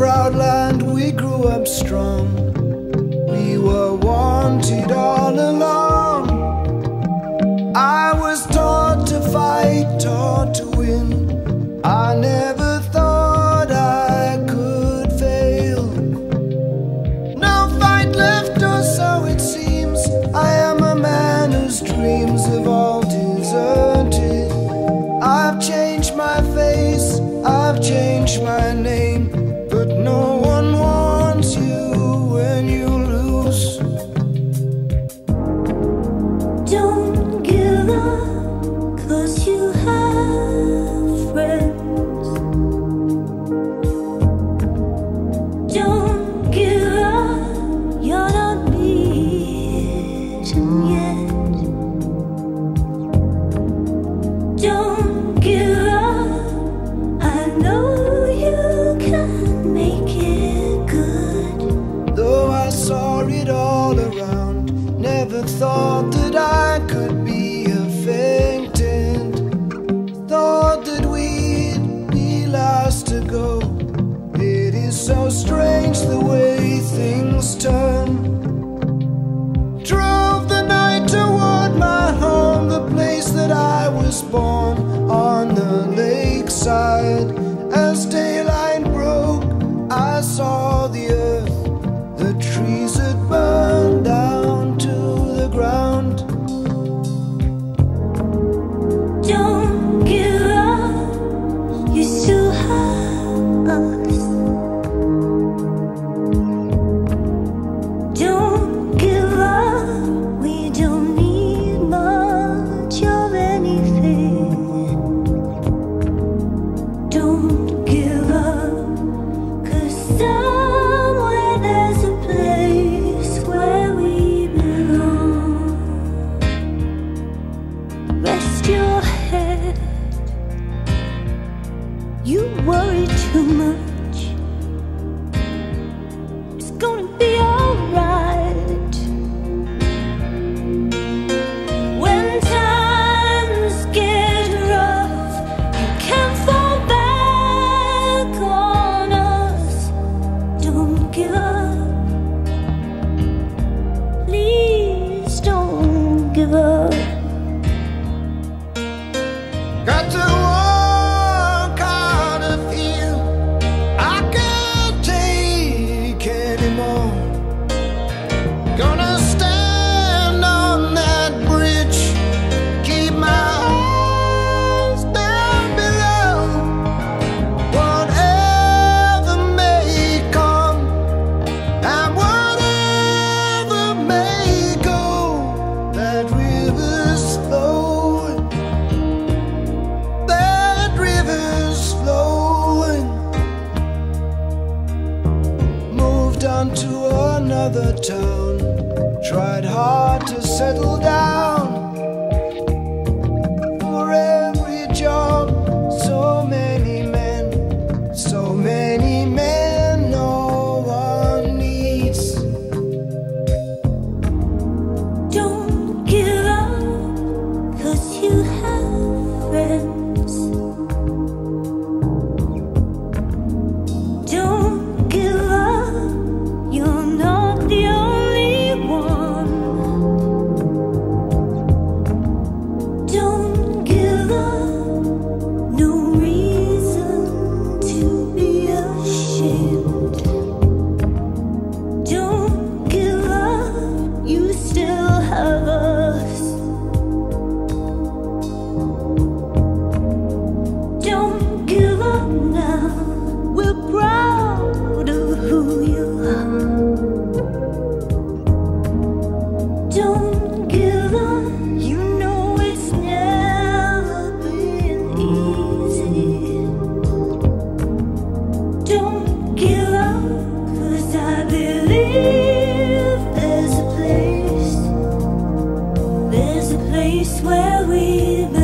proud land we grew up strong. We were wanted all along. told place where we